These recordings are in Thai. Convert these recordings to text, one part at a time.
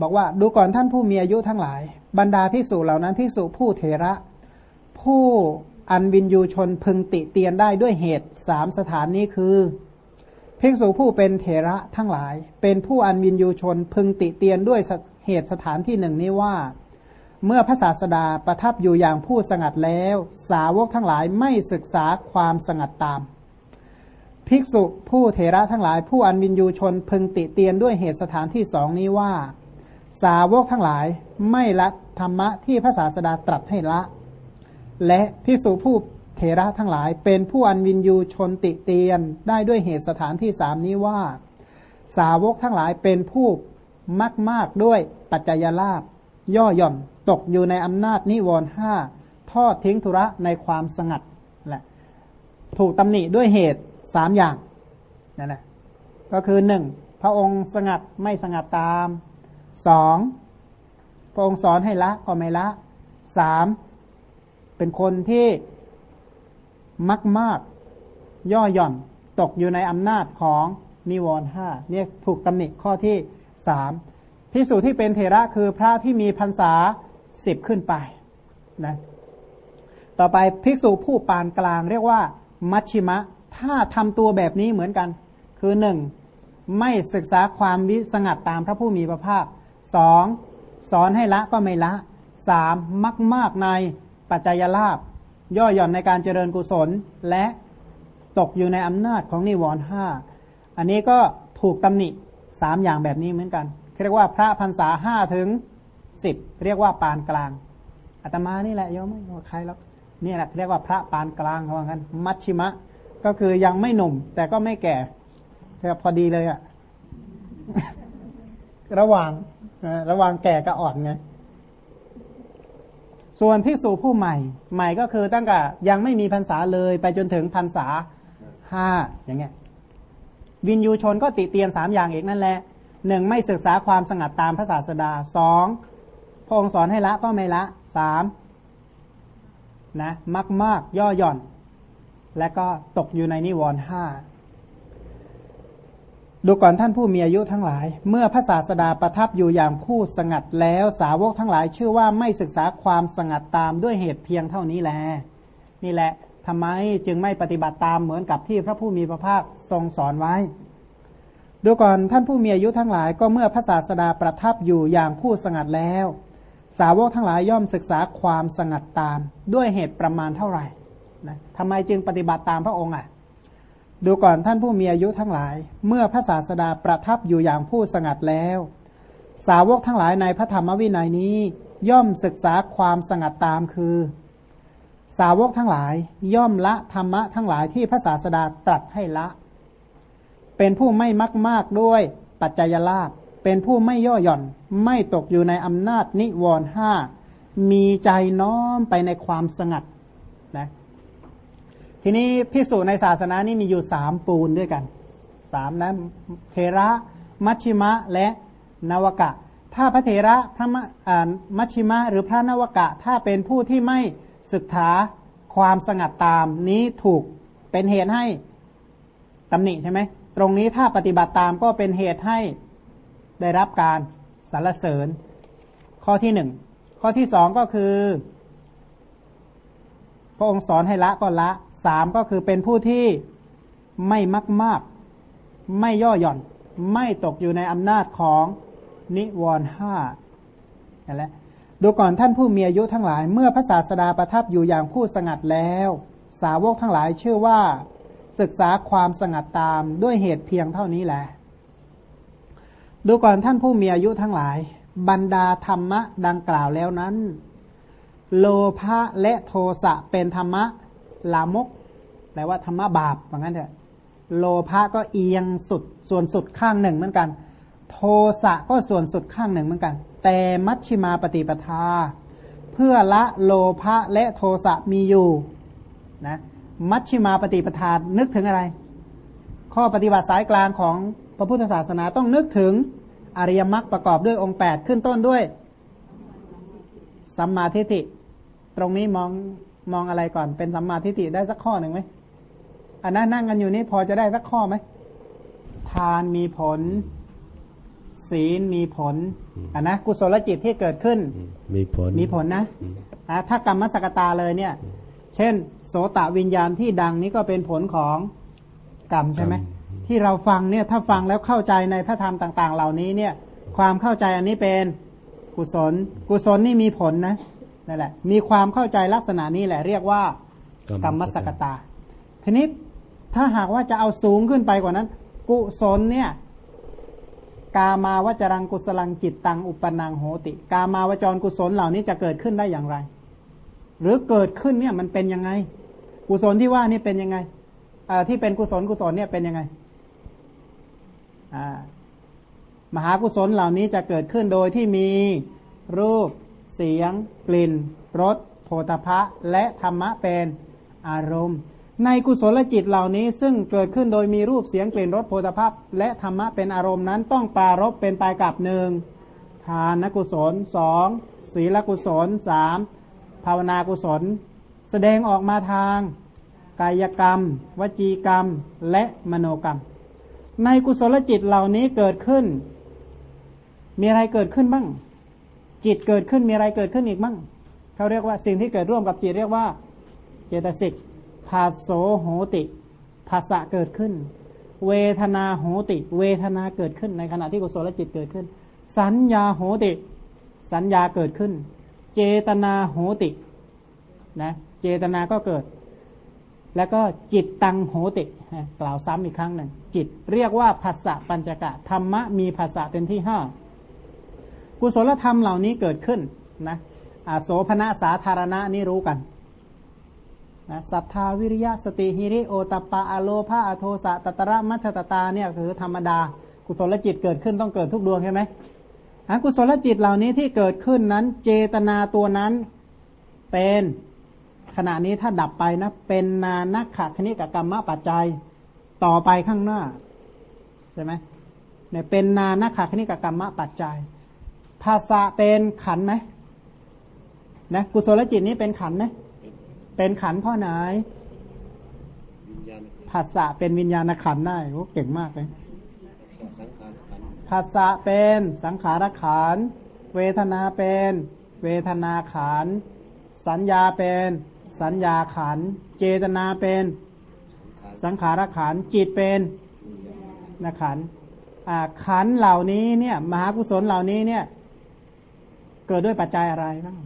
บอกว่าดูก่อนท่านผู้มีอายุทั้งหลาย บรรดาภิกษุเหล่านั้นภิกษุผู้เทระ ผู้อันวินยูชนพึงติเตียนได้ด้วยเหตุสามสถานนี้คือภิกษุผู้เป็นเถระทั้งหลาย เป็นผู้อันวินยูชนพึงติเตียนด้วยเหตุสถานที่หนึ่งนี้ว่า เมื่อพระศาสดาประทับอยู่อย่างผู้สงัดแล้ว สาวกทั้งหลายไม่ศึกษาความสงัดตาม ภิกษุผู้เถระทั้งหลาย ผู้อันวินยูชนพึงติเตียนด้วยเหตุสถานที่สองนี้ว่า สาวกทั้งหลายไม่ละธรรมะที่พระศาสดาตรัสให้ละ และพิสูผู้เถระทั้งหลายเป็นผู้อันวินยูชนติเตียนได้ด้วยเหตุสถานที่สามนี้ว่า สาวกทั้งหลายเป็นผู้มากมากด้วยปัจจยลาบย่อหย่อนตกอยู่ในอำนาจนิวรณ์ห้าทอดทิ้งธุระในความสงัดแหละถูกตำหนิด้วยเหตุสามอย่างนั่นแหละก็คือหนึ่งพระองค์สงัดไม่สงัดตาม สองพระองค์สอนให้ละก็ไม่ละสามเป็นคนที่มักมากย่อหย่อนตกอยู่ในอำนาจของนิวรณ์ห้าเนี่ยถูกตำหนิข้อที่สามพิสูจที่เป็นเทระคือพระที่มีพรรษาสิบขึ้นไปนะต่อไปภิกษุผู้ปานกลางเรียกว่า มัชชิมะ ถ้าทำตัวแบบนี้เหมือนกัน คือหนึ่งไม่ศึกษาความวิสงัดตามพระผู้มีพระภาค สองสอนให้ละก็ไม่ละสามมักมากในปัจจัยลาบย่อหย่อนในการเจริญกุศลและตกอยู่ในอำนาจของนิวรณ์ห้าอันนี้ก็ถูกตำหนิสามอย่างแบบนี้เหมือนกันเรียกว่าพระพรรษาห้าถึงสิบเรียกว่าปานกลางอาตมานี่แหละโยมไม่ใครแล้วนี่แหละเรียกว่าพระปานกลางเขาว่างั้น มัชชิมะ ก็คือยังไม่หนุ่ม แต่ก็ไม่แก่พอดีเลยอะระหว่าง ระหว่างแก่กับอ่อนไงส่วนภิกษุผู้ใหม่ ใหม่ก็คือตั้งแต่ยังไม่มีพรรษาเลยไปจนถึงพรรษาห้าอย่างเงี้ยวินยูชนก็ติเตียนสามอย่างเอกนั่นแหละหนึ่งไม่ศึกษาความสงัดตามพระศาสดาสองพระองค์สอนให้ละก็ไม่ละสามนะมากมากย่อหย่อน และก็ตกอยู่ในนิวรณ์ห้า ดูก่อนท่านผู้มีอายุทั้งหลาย เมื่อพระศาสดาประทับอยู่อย่างผู้สงัดแล้วสาวกทั้งหลาย ชื่อว่าไม่ศึกษาความสงัดตามด้วยเหตุเพียงเท่านี้แล นี่แหละทำไมจึงไม่ปฏิบัติตามเหมือนกับที่พระผู้มีพระภาคทรงสอนไว้ ดูก่อนท่านผู้มีอายุทั้งหลาย ก็เมื่อพระศาสดาประทับอยู่อย่างผู้สงัดแล้ว สาวกทั้งหลายย่อมศึกษาความสงัดตาม ด้วยเหตุประมาณเท่าไหร่นะทำไมจึงปฏิบัติตามพระองค์อะ ดูก่อนท่านผู้มีอายุทั้งหลาย เมื่อพระศาสดาประทับอยู่อย่างผู้สงัดแล้ว สาวกทั้งหลายในพระธรรมวินัยนี้ ย่อมศึกษาความสงัดตามคือ สาวกทั้งหลายย่อมละธรรมะทั้งหลายที่พระศาสดาตรัสให้ละ เป็นผู้ไม่มักมากด้วยปัจจัยลาภเป็นผู้ไม่ย่อหย่อนไม่ตกอยู่ในอำนาจนิวรห้ามีใจน้อมไปในความสงัด ทีนี้พิสูจในศาสนานี้มีอยู่สามปูนด้วยกันสามนะเทระมัชชิมะและนวกะ ถ้าพระเทระพระมัชชิมะหรือพระนวกะ ถ้าเป็นผู้ที่ไม่ศึกษาความสงัดตามนี้ถูกเป็นเหตุให้ตำหนิใช่ไหมตรงนี้ถ้าปฏิบัติตามก็เป็นเหตุให้ได้รับการสรรเสริญ ข้อที่หนึ่งข้อที่สองก็คือ พระองค์สอนให้ละก็ละสามก็คือเป็นผู้ที่ไม่มักมาก ไม่ย่อหย่อน ไม่ตกอยู่ในอำนาจของนิวรห้านั่นแหละดูก่อนท่านผู้มีอายุทั้งหลาย เมื่อพระศาสดาประทับอยู่อย่างผู้สงัดแล้ว สาวกทั้งหลายชื่อว่า ศึกษาความสงัดตามด้วยเหตุเพียงเท่านี้แหละดูก่อนท่านผู้มีอายุทั้งหลาย บรรดาธรรมะดังกล่าวแล้วนั้น โลภะและโทสะเป็นธรรมะลามกแปลว่าธรรมะบาปว่างั้นเถอะโลภะก็เอียงสุดส่วนสุดข้างหนึ่งเหมือนกัน โทสะก็ส่วนสุดข้างหนึ่งเหมือนกัน แต่มัชชิมาปฏิปทา เพื่อละโลภะและโทสะมีอยู่นะมัชชิมาปฏิปทานึกถึงอะไร ข้อปฏิบัติสายกลางของพระพุทธศาสนาต้องนึกถึงอริยมรรคประกอบด้วยองค์ 8 ขึ้นต้นด้วยสัมมาทิฏฐิ ตรงนี้มองมองอะไรก่อน เป็นสัมมาทิฏฐิได้สักข้อหนึ่งไหมอันนั้นนั่งกันอยู่นี่พอจะได้สักข้อไหมทานมีผล ศีลมีผลอะนะกุศลจิตที่เกิดขึ้น มีผลมีผลนะอะถ้ากรรมสกตาเลยเนี่ย เช่น โสตวิญญาณที่ดังนี้ก็เป็นผลของกรรมใช่ไหมที่เราฟังเนี่ยถ้าฟังแล้วเข้าใจในพระธรรมต่าง ๆ เหล่านี้เนี่ย ความเข้าใจอันนี้เป็นกุศล กุศลนี่มีผลนะ นั่นแหละ มีความเข้าใจลักษณะนี้แหละเรียกว่ากรรมสกตา ทีนี้ถ้าหากว่าจะเอาสูงขึ้นไปกว่านั้น กุศลเนี่ย กามาวจรังกุศลังจิตตังอุปนังโหติ กามาวจรกุศลเหล่านี้จะเกิดขึ้นได้อย่างไร หรือเกิดขึ้นเนี่ยมันเป็นยังไง กุศลที่ว่านี่เป็นยังไงที่เป็นกุศลกุศลเนี่ยเป็นยังไงมหากุศลเหล่านี้จะเกิดขึ้นโดยที่มีรูป เสียง กลิ่นรสโผฏฐะและธรรมะเป็นอารมณ์ ในกุศลจิตเหล่านี้ซึ่งเกิดขึ้นโดยมีรูปเสียงกลิ่นรสโผฏฐะและธรรมะเป็นอารมณ์นั้นต้องปารบเป็นไปกับหนึ่งทานกุศลสองศีลกุศลสามภาวนากุศล แสดงออกมาทางกายกรรม วจีกรรม และมโนกรรม ในกุศลจิตเหล่านี้เกิดขึ้น มีอะไรเกิดขึ้นบ้าง จิตเกิดขึ้นมีอะไรเกิดขึ้นอีกบ้างเขาเรียกว่าสิ่งที่เกิดร่วมกับจิตเรียกว่าเจตสิกภาโสโหติภาษะเกิดขึ้น เวทนาโหติ เวทนาเกิดขึ้น ในขณะที่กุศลจิตเกิดขึ้น สัญญาโหติ สัญญาเกิดขึ้น เจตนาโหตินะเจตนาก็เกิด แล้วก็จิตตังโหติกล่าวซ้ำอีกครั้งหนึ่งจิตเรียกว่าภาษาปัญจกะธรรมะมีภาษาเป็นที่ห้า กุศลธรรมเหล่านี้เกิดขึ้นนะอโสภณะสาธารณะนี่รู้กันนะศรัทธาวิริยะสติหิริโอตปะอโลภาอโทสะตตระมัชตตาเนี่ยคือธรรมดา กุศลจิตเกิดขึ้นต้องเกิดทุกดวงใช่ไหมกุศลจิตเหล่านี้ที่เกิดขึ้นนั้น เจตนาตัวนั้นเป็นขณะนี้ถ้าดับไปนะเป็นนานักขะคณิกกรรมปัจจัยต่อไปข้างหน้าใช่ไหมเนี่ยเป็นนานักขะคณิกกรรมปัจจัย ภาษาเป็นขันไหมนะกุศลจิตนี้เป็นขันไหมเป็นขันพ่อไหนภาษาเป็นวิญญาณขันได้โอ้เก่งมากเลยภาษาเป็นสังขารขันเวทนาเป็น เวทนาขันสัญญาเป็น สัญญาขันเจตนาเป็น สังขารขันจิตเป็นนะขันขันเหล่านี้เนี่ย มหากุศลเหล่านี้เนี่ย เกิดด้วยปัจจัยอะไรบ้าง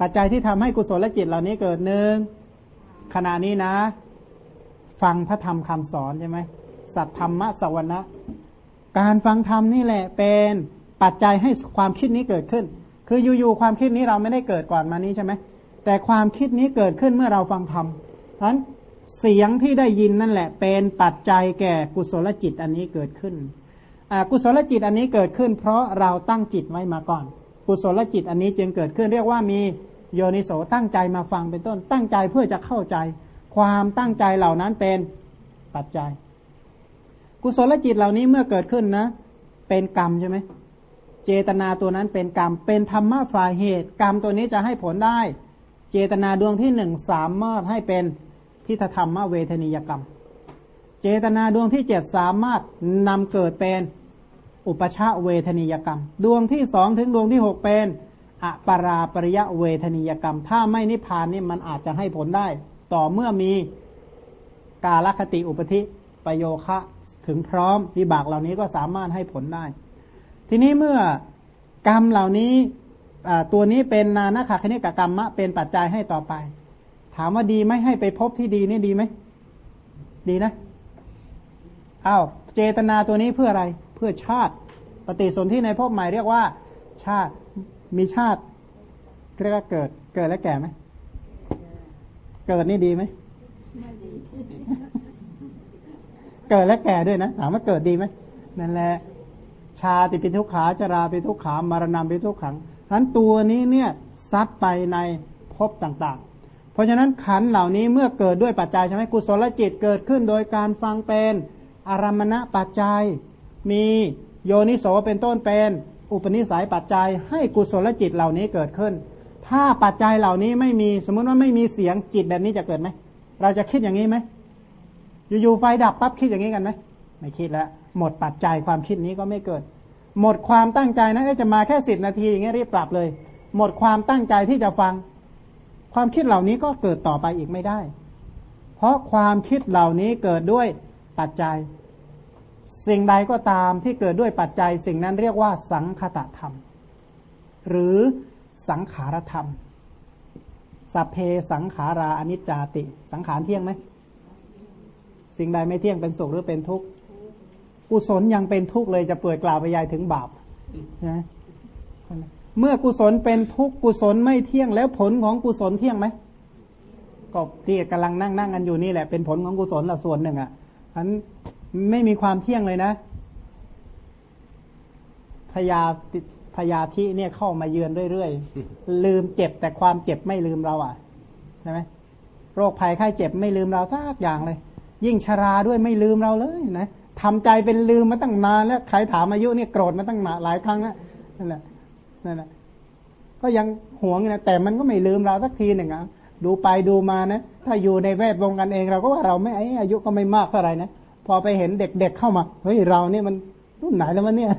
ปัจจัยที่ทำให้กุศลและจิตเหล่านี้เกิดหนึ่งขณะนี้นะ ฟังพระธรรมคำสอนใช่ไหมสัตธรรมะสวรรณะการฟังธรรมนี่แหละเป็นปัจจัยให้ความคิดนี้เกิดขึ้น คืออยู่ๆความคิดนี้เราไม่ได้เกิดก่อนมานี้ใช่ไหมแต่ความคิดนี้เกิดขึ้นเมื่อเราฟังธรรมฉะนั้นเสียงที่ได้ยินนั่นแหละ เป็นปัจจัยแก่กุศลจิตอันนี้เกิดขึ้นกุศลจิตอันนี้เกิดขึ้น เพราะเราตั้งจิตไว้มาก่อน กุศลจิตอันนี้จึงเกิดขึ้นเรียกว่ามีโยนิโสตั้งใจมาฟังเป็นต้นตั้งใจเพื่อจะเข้าใจ ความตั้งใจเหล่านั้นเป็นปัจจัย กุศลจิตเหล่านี้เมื่อเกิดขึ้นนะ เป็นกรรมใช่ไหมเจตนาตัวนั้นเป็นกรรม เป็นธรรมะฝ่ายเหตุ กรรมตัวนี้จะให้ผลได้ เจตนาดวงที่หนึ่งสามารถให้เป็นทิฏฐธรรมเวทนิยกรรม เจตนาดวงที่เจ็ดสามารถนำเกิดเป็น อุปชาเวทนิยกรรม ดวงที่สองถึงดวงที่หกเป็นอปราปริยะเวทนิยกรรม ถ้าไม่นิพพานนี่มันอาจจะให้ผลได้ ต่อเมื่อมีกาลคติอุปธิประโยคะถึงพร้อมวิบากเหล่านี้ก็สามารถให้ผลได้ ทีนี้เมื่อกรรมเหล่านี้ตัวนี้เป็นนานาคาคณิกกรรมะเป็นปัจจัยให้ต่อไป ถามว่าดีไหมให้ไปพบที่ดีนี่ดีไหมดีนะอา้าวเจตนาตัวนี้เพื่ออะไร พื่อชาติ ปฏิสนธิในภพใหม่เรียกว่า ชาติมีชาติเรียกว่าเกิดเกิดแล้วแก่ไหมเกิดนี่ดีไหมเกิดและแก่ด้วยนะถามว่าเกิดดีไหมนั่นแหละชาติเป็นทุกขาชราเป็นทุกขามารณะเป็นทุกขังขันตัวนี้เนี่ยซัดไปในภพต่าง ๆ เพราะฉะนั้นขันเหล่านี้เมื่อเกิดด้วยปัจจัยใช่ไหมกุศลจิตเกิดขึ้นโดยการฟังเป็นอารมณะปัจจัย มีโยนิโสเป็นต้นเป็นอุปนิสัยปัจจัยให้กุศลจิตเหล่านี้เกิดขึ้น ถ้าปัจจัยเหล่านี้ไม่มีสมมติว่าไม่มีเสียงจิตแบบนี้จะเกิดไหม เราจะคิดอย่างนี้ไหมอยู่ๆไฟดับปั๊บคิดอย่างนี้กันไหมไม่คิดแล้วหมดปัจจัยความคิดนี้ก็ไม่เกิด หมดความตั้งใจนะจะมาแค่สิบนาทีอย่างเงี้ยรีบกลับเลย หมดความตั้งใจที่จะฟัง ความคิดเหล่านี้ก็เกิดต่อไปอีกไม่ได้ เพราะความคิดเหล่านี้เกิดด้วยปัจจัย สิ่งใดก็ตามที่เกิดด้วยปัจจัยสิ่งนั้นเรียกว่า สังคตธรรม หรือสังขารธรรม สัพเพสังขาราอนิจจาติ สังขารเที่ยงไหม สิ่งใดไม่เที่ยงเป็นสุขหรือเป็นทุกข์กุศลยังเป็นทุกข์เลยจะเปิดกล่าวไปยายถึงบาปนะเมื่อกุศลเป็นทุกข์กุศลไม่เที่ยงแล้วผลของกุศลเที่ยงไหมก็ที่กำลังนั่งนั่งกันอยู่นี่แหละเป็นผลของกุศลละส่วนหนึ่งอะอัน ไม่มีความเที่ยงเลยนะพยาพยาธิเนี่ยเข้ามาเยือนเรื่อยๆ ลืมเจ็บแต่ความเจ็บไม่ลืมเราอะใช่ไหมโรคภัยไข้เจ็บไม่ลืมเราสักอย่างเลย ยิ่งชราด้วยไม่ลืมเราเลยนะทำใจเป็นลืมมาตั้งนานแล้วใครถามอายุเนี่ยโกรธมาตั้งนานหลายครั้งแล้วนั่นแหละนั่นแหละก็ยังห่วงนะแต่มันก็ไม่ลืมเราสักทีหนึ่งอะดูไปดูมานะ ถ้าอยู่ในแวดวงกันเองเราก็ว่าเราไม่อายุก็ไม่มากเท่าไหร่นะ พอไปเห็นเด็กๆเข้ามา เฮ้ยเราเนี่ยมันรุ่นไหนแล้วมันเนี่ย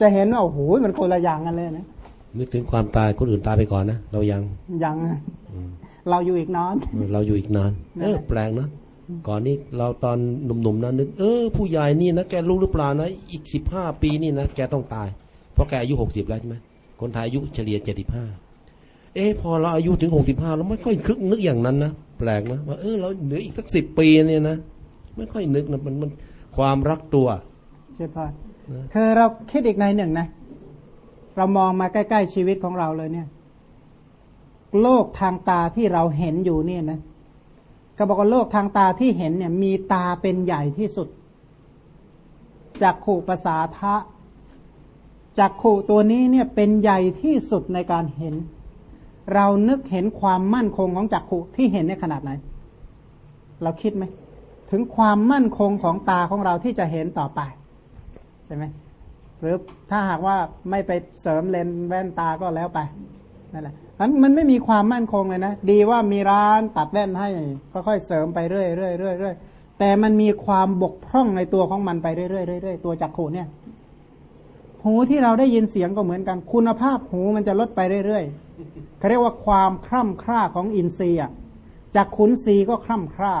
จะเห็นว่าโอ้โหมันคนละอย่างกันเลยนะนึกถึงความตายคนอื่นตายไปก่อนนะเรายังยังเราอยู่อีกนาน เราอยู่อีกนานเออแปลงนะก่อนนี้เราตอนหนุ่มๆนะนึกเออผู้ใหญ่นี่นะแกรู้หรือเปล่านะอีกสิบห้าปีนี่นะแกต้องตาย เพราะแกอายุหกสิบแล้วใช่ไหมคนไทยอายุเฉลี่ยเจ็ดสิบห้าเอ๊พอเราอายุถึงหกสิบห้าเราไม่ค่อยคึกนึกอย่างนั้นนะแปลกนะว่าเออเราเหลืออีกสักสิบปีเนี่ยนะ ไม่ค่อยนึกนะมันมันความรักตัวใช่ปะคือเราคิดอีกในหนึ่งนะ เรามองมาใกล้ ๆ ชีวิตของเราเลยเนี่ย โลกทางตาที่เราเห็นอยู่เนี่ยนะก็บอกว่าโลกทางตาที่เห็นเนี่ย มีตาเป็นใหญ่ที่สุดจากขู่ภาษาทะจากขู่ตัวนี้เนี่ยเป็นใหญ่ที่สุดในการเห็น เรานึกเห็นความมั่นคงของจักขุที่เห็นในขนาดไหน เราคิดไหม ถึงความมั่นคงของตาของเราที่จะเห็นต่อไปใช่ไหมหรือถ้าหากว่าไม่ไปเสริมเลนแว่นตาก็แล้วไปนั่นแหละอันมันไม่มีความมั่นคงเลยนะ ดีว่ามีร้านตัดแว่นให้ค่อยๆเสริมไปเรื่อยๆเรื่อยๆแต่มันมีความบกพร่องในตัวของมันไปเรื่อยๆเรื่อยๆตัวจักรโขเนี่ย หูที่เราได้ยินเสียงก็เหมือนกัน คุณภาพหูมันจะลดไปเรื่อยๆเขาเรียกว่าความคร่ำคร่าของอินทรีย์จากขุนรีก็คร่ำคร่า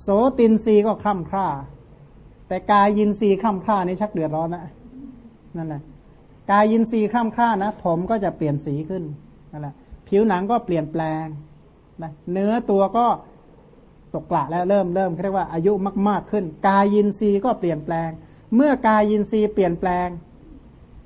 โสตินรีก็คร่ำคร่า แต่กายยินรีคร่ำคร่านี่ชักเดือดร้อนนะนั่นแหละกายยินรีคร่ำคร่านะผมก็จะเปลี่ยนสีขึ้นนั่นแหละผิวหนังก็เปลี่ยนแปลงนะเนื้อตัวก็ตกกละแล้วเริ่มเริ่มเรียกว่าอายุมาก ๆขึ้น กายยินรีก็เปลี่ยนแปลง เมื่อกายยินรีเปลี่ยนแปลง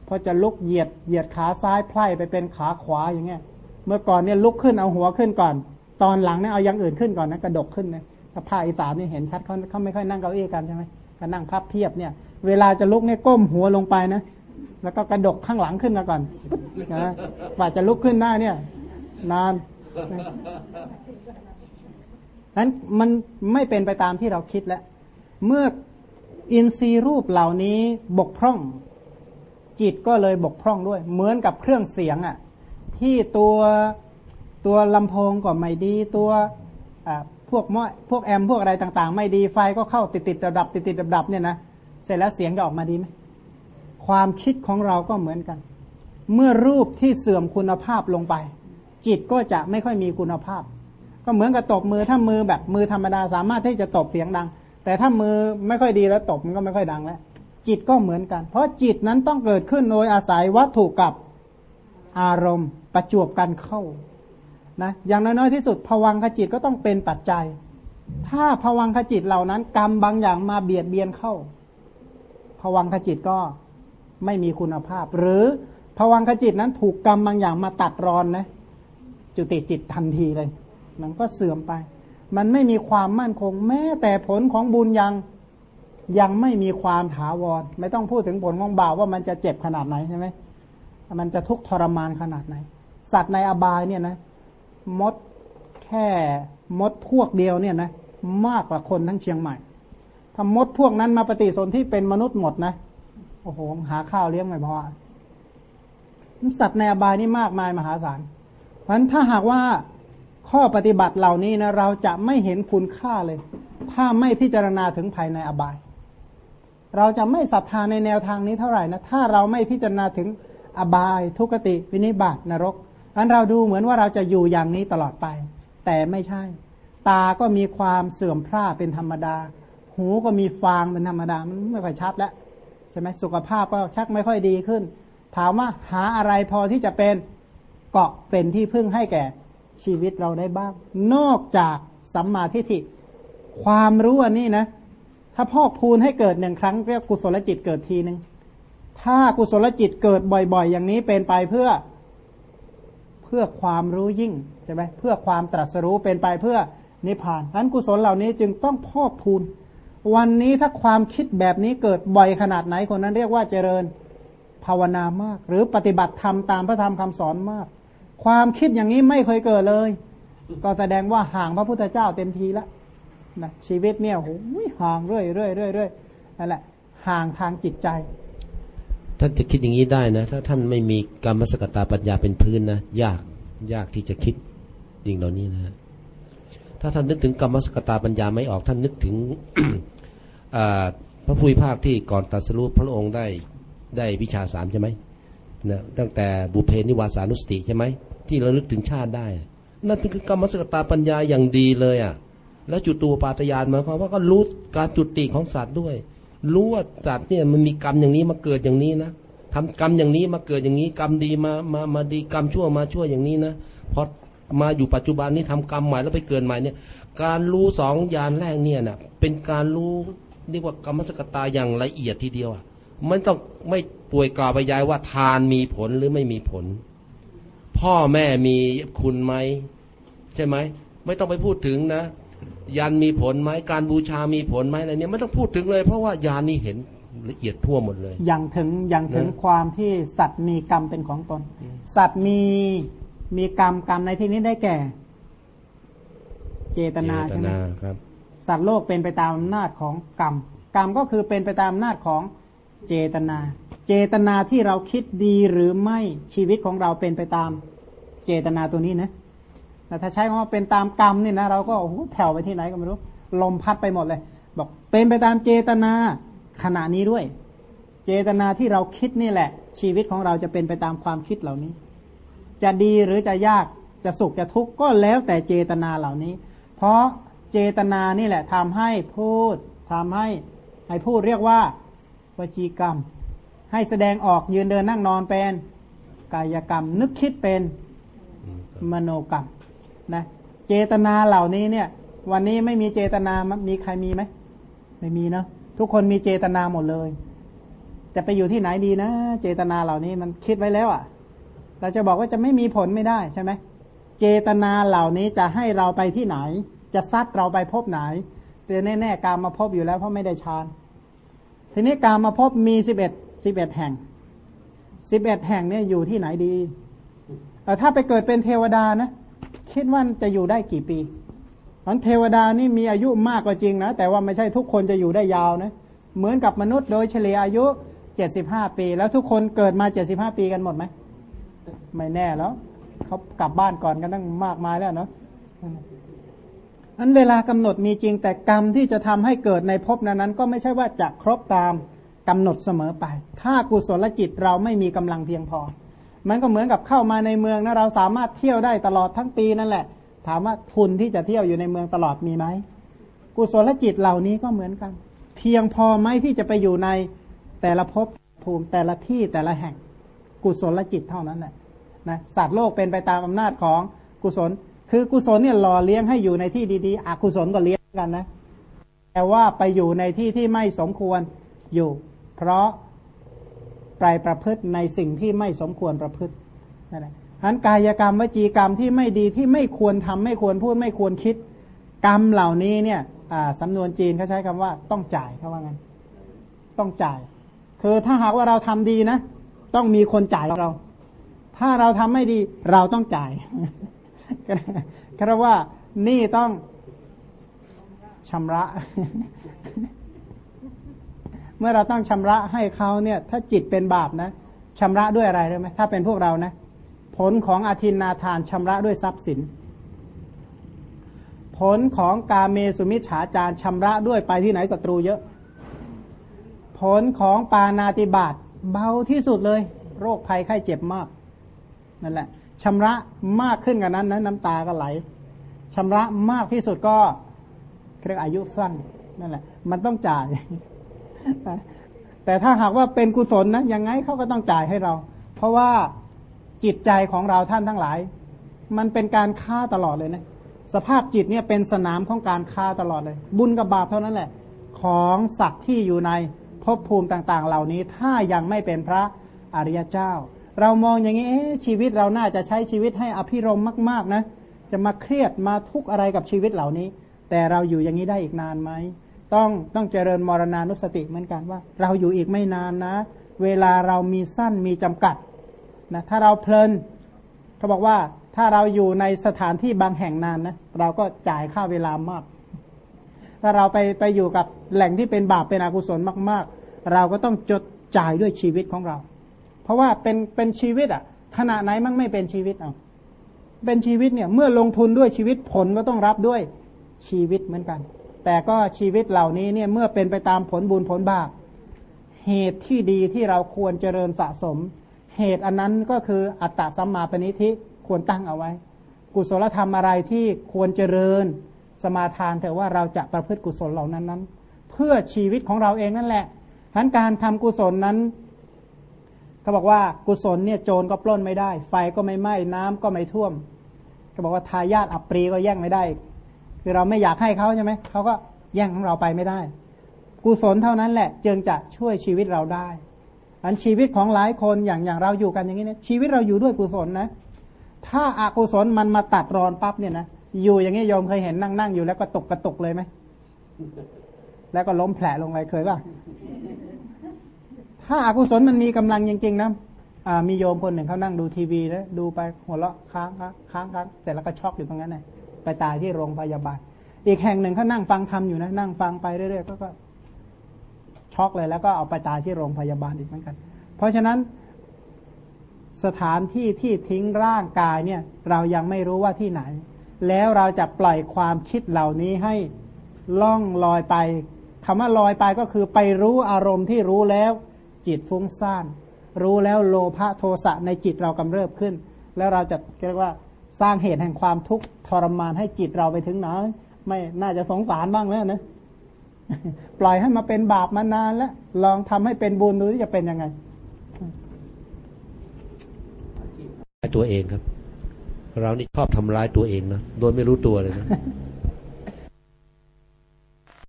พอจะลุกเหยียดเหยียดขาซ้ายไพล่ไปเป็นขาขวาอย่างเงี้ย เมื่อก่อนเนี่ยลุกขึ้นเอาหัวขึ้นก่อน ตอนหลังเนี่ยเอาอย่างอื่นขึ้นก่อนนะกระดกขึ้นนะ ถ้าผ้าอีสานนี่เห็นชัดเขาเขาไม่ค่อยนั่งเก้าอี้กันใช่ไหมก็นั่งพับเพียบเนี่ย เวลาจะลุกเนี่ยก้มหัวลงไปนะแล้วก็กระดกข้างหลังขึ้นมาก่อนนะกว่าจะลุกขึ้นได้เนี่ย นานนั้นมันไม่เป็นไปตามที่เราคิดแล้ว เมื่ออินทรีย์รูปเหล่านี้บกพร่อง จิตก็เลยบกพร่องด้วย เหมือนกับเครื่องเสียงอะ่ะ ที่ตัวตัวลำโพงก็ไม่ดีตัว พวกมอพวกแอมพวกอะไรต่างๆ ไม่ดีไฟก็เข้าติดติดดับติดติดดับเนี่ยนะเสร็จแล้วเสียงจะออกมาดีไหมความคิดของเราก็เหมือนกัน เมื่อรูปที่เสื่อมคุณภาพลงไป จิตก็จะไม่ค่อยมีคุณภาพ ก็เหมือนกับตบมือถ้ามือแบบมือธรรมดาสามารถที่จะตบเสียงดัง แต่ถ้ามือไม่ค่อยดีแล้วตบมันก็ไม่ค่อยดังแล้วจิตก็เหมือนกัน เพราะจิตนั้นต้องเกิดขึ้นโดยอาศัยวัตถุกับอารมณ์ประจวบกันเข้า นะอย่างน้อยๆที่สุดผวังขจิตก็ต้องเป็นปัจจัย ถ้าผวังขจิตเหล่านั้น กรรมบางอย่างมาเบียดเบียนเข้าผวังขจิตก็ไม่มีคุณภาพ หรือผวังขจิตนั้นถูกกรรมบางอย่างมาตัดรอนนะจุติจิตทันทีเลย มันก็เสื่อมไป มันไม่มีความมั่นคง แม้แต่ผลของบุญยังยังไม่มีความถาวร ไม่ต้องพูดถึงผลของบาปว่ามันจะเจ็บขนาดไหนใช่ไหมมันจะทุกข์ทรมานขนาดไหน สัตว์ในอบายเนี่ยนะ มดแค่มดพวกเดียวเนี่ยนะมากกว่าคนทั้งเชียงใหม่ถ้ามดพวกนั้นมาปฏิสนธิเป็นมนุษย์หมดนะโอ้โหหาข้าวเลี้ยงไม่พอสัตว์ในอบายนี่มากมายมหาศาลเพราะฉะนั้นถ้าหากว่าข้อปฏิบัติเหล่านี้นะเราจะไม่เห็นคุณค่าเลย ถ้าไม่พิจารณาถึงภายในอบาย เราจะไม่ศรัทธาในแนวทางนี้เท่าไหร่นะถ้าเราไม่พิจารณาถึงอบายทุกติ วินิบาตนรก อันเราดูเหมือนว่าเราจะอยู่อย่างนี้ตลอดไป แต่ไม่ใช่ ตาก็มีความเสื่อมพร่าเป็นธรรมดา หูก็มีฟางเป็นธรรมดา มันไม่ค่อยชัดแล้วใช่ไหมสุขภาพก็ชักไม่ค่อยดีขึ้น ถามว่าหาอะไรพอที่จะเป็นเกาะเป็นที่พึ่งให้แก่ชีวิตเราได้บ้าง นอกจากสัมมาทิฏฐิความรู้อันนี้นะ ถ้าพอกพูนให้เกิดหนึ่งครั้งเรียกกุศลจิตเกิดทีหนึ่งถ้ากุศลจิตเกิดบ่อย ๆ อย่างนี้เป็นไปเพื่อ พื่อความรู้ยิ่งใช่ไหมเพื่อความตรัสรู้เป็นไปเพื่อนิพพานนั้นกุศลเหล่านี้จึงต้องพอกพูน วันนี้ถ้าความคิดแบบนี้เกิดบ่อยขนาดไหนคนนั้นเรียกว่าเจริญภาวนามาก หรือปฏิบัติธรรมตามพระธรรมคำสอนมาก ความคิดอย่างนี้ไม่เคยเกิดเลย ก็แสดงว่าห่างพระพุทธเจ้าเต็มทีแล้วนะชีวิตเนี่ยโอ้ยห่างเรื่อยเรื่อยเรื่อยเรื่อยนั่นแหละห่างทางจิตใจ ท่านจะคิดอย่างนี้ได้นะ ถ้าท่านไม่มีกรรมสกตาปัญญาเป็นพื้นนะยากยากที่จะคิดสิ่งเหล่านี้นะถ้าท่านนึกถึงกรรมสกตาปัญญาไม่ออกท่านนึกถึงพระพุทธภาคที่ก่อนตัดสรุปพระองค์ได้ได้วิชาสามใช่ไหมนะตั้งแต่บุเพนิวาสานุสติใช่ไหมที่เราลึกถึงชาติได้ นั่นคือกรรมสกตาปัญญาอย่างดีเลยอะ แล้วจุตูปาตยานหมายความว่าก็รู้การจุติของสัตว์ด้วย รู้ว่าสัตว์เนี่ยมันมีกรรมอย่างนี้มาเกิดอย่างนี้นะทำกรรมอย่างนี้มาเกิดอย่างนี้ กรรมดีมามามาดีกรรมชั่วมาชั่วอย่างนี้นะพอมาอยู่ปัจจุบันนี้ทำกรรมใหม่แล้วไปเกิดใหม่เนี่ย การรู้สองยานแรกเนี่ยนะเป็นการรู้เรียกว่ากรรมสกตาอย่างละเอียดทีเดียวอะมันต้องไม่ป่วยกล่าวไปยายว่าทานมีผลหรือไม่มีผล พ่อแม่มีคุณไหมใช่ไหมไม่ต้องไปพูดถึงนะ ยันมีผลไหมการบูชามีผลไหมอะไรเนี่ยไม่ต้องพูดถึงเลย เพราะว่ายานนี้เห็นละเอียดทั่วหมดเลย อย่างถึงอย่างถึงความที่สัตว์มีกรรมเป็นของตน สัตว์มีมีกรรมกรรมในที่นี้ได้แก่ เจตนาใช่ไหมครับ สัตว์โลกเป็นไปตามอำนาจของกรรม กรรมก็คือเป็นไปตามอำนาจของเจตนา เจตนาที่เราคิดดีหรือไม่ชีวิตของเราเป็นไปตามเจตนาตัวนี้นะ แต่ถ้าใช้คำว่าเป็นตามกรรมนี่นะเราก็โอ้โหแผ่วไปที่ไหนก็ไม่รู้ ลมพัดไปหมดเลย บอกเป็นไปตามเจตนาขณะนี้ด้วย เจตนาที่เราคิดนี่แหละ ชีวิตของเราจะเป็นไปตามความคิดเหล่านี้ จะดีหรือจะยากจะสุขจะทุกข์ก็แล้วแต่เจตนาเหล่านี้ เพราะเจตนานี่แหละทำให้พูดทำให้ให้พูดเรียกว่าวจีกรรม ให้แสดงออกยืนเดินนั่งนอนเป็นกายกรรม นึกคิดเป็นมโนกรรม นะเจตนาเหล่านี้เนี่ย วันนี้ไม่มีเจตนามีใครมีไหมไม่มีเนาะทุกคนมีเจตนาหมดเลย จะไปอยู่ที่ไหนดีนะ เจตนาเหล่านี้มันคิดไว้แล้วอะ่ะ เราจะบอกว่าจะไม่มีผลไม่ได้ใช่ไหมเจตนาเหล่านี้จะให้เราไปที่ไหน จะซัดเราไปพบไหนแต่แน่ๆการมาพบอยู่แล้วเพราะไม่ได้ฌานทีนี้การมาพบมีสิบเอ็ดสิบเอ็ดแห่งสิบเอ็ดแห่งเนี่ยอยู่ที่ไหนดีแต่ถ้าไปเกิดเป็นเทวดานะ คิดว่าจะอยู่ได้กี่ปีอันเทวดานี่มีอายุมากกว่าจริงนะ แต่ว่าไม่ใช่ทุกคนจะอยู่ได้ยาวนะ เหมือนกับมนุษย์โดยเฉลี่ยอายุเจ็ดสิบห้าปี แล้วทุกคนเกิดมาเจ็ดสิบห้าปีกันหมดไหม ไม่แน่แล้ว เขากลับบ้านก่อนกันตั้งมากมายแล้วเนาะอันเวลากำหนดมีจริงแต่กรรมที่จะทำให้เกิดในภพนั้นนั้น ก็ไม่ใช่ว่าจะครบตามกำหนดเสมอไป ถ้ากุศลจิตเราไม่มีกำลังเพียงพอ มันก็เหมือนกับเข้ามาในเมืองนะเราสามารถเที่ยวได้ตลอดทั้งปีนั่นแหละ ถามว่าทุนที่จะเที่ยวอยู่ในเมืองตลอดมีไหมกุศลจิตเหล่านี้ก็เหมือนกัน เพียงพอไหมที่จะไปอยู่ในแต่ละภพภูมิแต่ละที่แต่ละแห่งกุศลจิตเท่านั้นแหละนะสัตว์โลกเป็นไปตามอำนาจของกุศล คือกุศลเนี่ยหล่อเลี้ยงให้อยู่ในที่ดีๆอกุศลก็เลี้ยงกันนะแต่ว่าไปอยู่ในที่ที่ไม่สมควรอยู่ เพราะ ไปประพฤติในสิ่งที่ไม่สมควรประพฤตินั่นแหละอันกายกรรมวจีกรรมที่ไม่ดีที่ไม่ควรทำไม่ควรพูดไม่ควรคิด กรรมเหล่านี้เนี่ยสำนวนจีนเขาใช้คำว่าต้องจ่ายเขาว่าไงต้องจ่าย คือถ้าหากว่าเราทำดีนะ ต้องมีคนจ่ายเรา ถ้าเราทำไม่ดีเราต้องจ่ายก็เรียกว่านี่ต้องชำระ เมื่อเราต้องชำระให้เขาเนี่ย ถ้าจิตเป็นบาปนะชำระด้วยอะไรรู้ไหมถ้าเป็นพวกเรานะ ผลของอาทินนาทานชำระด้วยทรัพย์สิน ผลของกาเมสุมิฉาจารชำระด้วยไปที่ไหนศัตรูเยอะ ผลของปานาติบาตเบาที่สุดเลย โรคภัยไข้เจ็บมากนั่นแหละชำระมากขึ้นกันนั้นนะน้ำตาก็ไหลชำระมากที่สุดก็เรียกอายุสั้นนั่นแหละ มันต้องจ่าย แต่ถ้าหากว่าเป็นกุศลนะยังไงเขาก็ต้องจ่ายให้เรา เพราะว่าจิตใจของเราท่านทั้งหลาย มันเป็นการฆ่าตลอดเลยนะสภาพจิตเนี่ยเป็นสนามของการฆ่าตลอดเลย บุญกับบาปเท่านั้นแหละ ของสัตว์ที่อยู่ในภพภูมิต่าง ๆ เหล่านี้ถ้ายังไม่เป็นพระอริยเจ้า เรามองอย่างนี้ชีวิตเราน่าจะใช้ชีวิตให้อภิรมมาก ๆนะ จะมาเครียดมาทุกข์อะไรกับชีวิตเหล่านี้ แต่เราอยู่อย่างนี้ได้อีกนานไหม ต้องต้องเจริญมรณานุสติเหมือนกันว่า เราอยู่อีกไม่นานนะ เวลาเรามีสั้นมีจำกัดนะถ้าเราเพลินเขาบอกว่าถ้าเราอยู่ในสถานที่บางแห่งนานนะเราก็จ่ายค่าเวลามาก ถ้าเราไปไปอยู่กับแหล่งที่เป็นบาปเป็นอกุศลมาก ๆ เราก็ต้องจดจ่ายด้วยชีวิตของเรา เพราะว่าเป็นเป็นชีวิตอะขณะไหนมั่งไม่เป็นชีวิตเอาเป็นชีวิตเนี่ยเมื่อลงทุนด้วยชีวิตผลก็ต้องรับด้วยชีวิตเหมือนกัน แต่ก็ชีวิตเหล่านี้เนี่ยเมื่อเป็นไปตามผลบุญผลบาปเหตุที่ดีที่เราควรเจริญสะสม เหตุอันนั้นก็คืออัตตสัมมาปณิธิควรตั้งเอาไว้ กุศลธรรมอะไรที่ควรเจริญสมาทานแต่ว่าเราจะประพฤติกุศลเหล่านั้นนั้น เพื่อชีวิตของเราเองนั่นแหละทั้นการทำกุศลนั้นเขาบอกว่ากุศลเนี่ยโจรก็ปล้นไม่ได้ ไฟก็ไม่ไหม้น้ำก็ไม่ท่วมเขาบอกว่าทายาทอัปรีก็แย่งไม่ได้ คือเราไม่อยากให้เขาใช่ไหมเขาก็แย่งของเราไปไม่ได้ กุศลเท่านั้นแหละ จึงจะช่วยชีวิตเราได้อันชีวิตของหลายคนอย่างอย่างเราอยู่กันอย่างนี้เนี่ยชีวิตเราอยู่ด้วยกุศลนะ ถ้าอากุศลมันมาตัดรอนปั๊บเนี่ยนะอยู่อย่างนี้โยมเคยเห็นนั่งนั่งอยู่แล้วก็ตกกระตกเลยไหมแล้วก็ล้มแผลลงไปเคยป่ะถ้าอากุศลมันมีกำลังจริงๆนะอ่ามีโยมคนหนึ่งเขานั่งดูทีวีนะดูไปหัวเราะค้างค้างค้างค้างเสร็จแล้วก็ช็อกอยู่ตรงนั้นเลย ไปตายที่โรงพยาบาล อีกแห่งหนึ่งเขานั่งฟังทำอยู่นะ นั่งฟังไปเรื่อยๆก็ก็ช็อกเลยแล้วก็เอาไปตายที่โรงพยาบาลอีกเหมือนกัน เพราะฉะนั้นสถานที่ที่ทิ้งร่างกายเนี่ย เรายังไม่รู้ว่าที่ไหน แล้วเราจะปล่อยความคิดเหล่านี้ให้ล่องลอยไปคำว่าลอยไปก็คือไปรู้อารมณ์ที่รู้แล้ว จิตฟุ้งซ่าน รู้แล้วโลภะโทสะในจิตเรากำเริบขึ้น แล้วเราจะเรียกว่า สร้างเหตุแห่งความทุกข์ทรมานให้จิตเราไปถึงไหนไม่น่าจะสงสารบ้างแล้วนะปล่อยให้มาเป็นบาปมานานแล้ว ลองทำให้เป็นบุญดูจะเป็นยังไงตัวเองครับ เรานี่ชอบทำร้ายตัวเองนะโดยไม่รู้ตัวเลยนะ